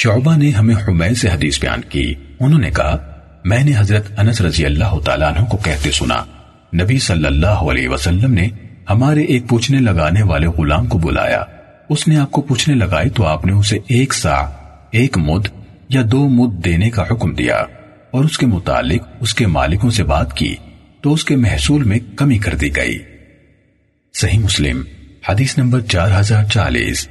शोबा ने हमें हुमै से हदीस बयान की। उन्होंने कहा, मैंने हज़रत अनस रज़ी अल्लाह तु को कहते सुना। नबी सल्लल्लाहु अलैहि वसल्लम ने हमारे एक पूछने लगाने वाले गुलाम को बुलाया। उसने आपको पूछने लगाई तो आपने उसे एक सा, एक मुद या दो मुद देने का हुक्म दिया और उसके मुतालिक उसके मालिकों से बात की तो उसके महसूल में कमी कर दी गई। सही मुस्लिम, हदीस नंबर चार हज़ार चालीस।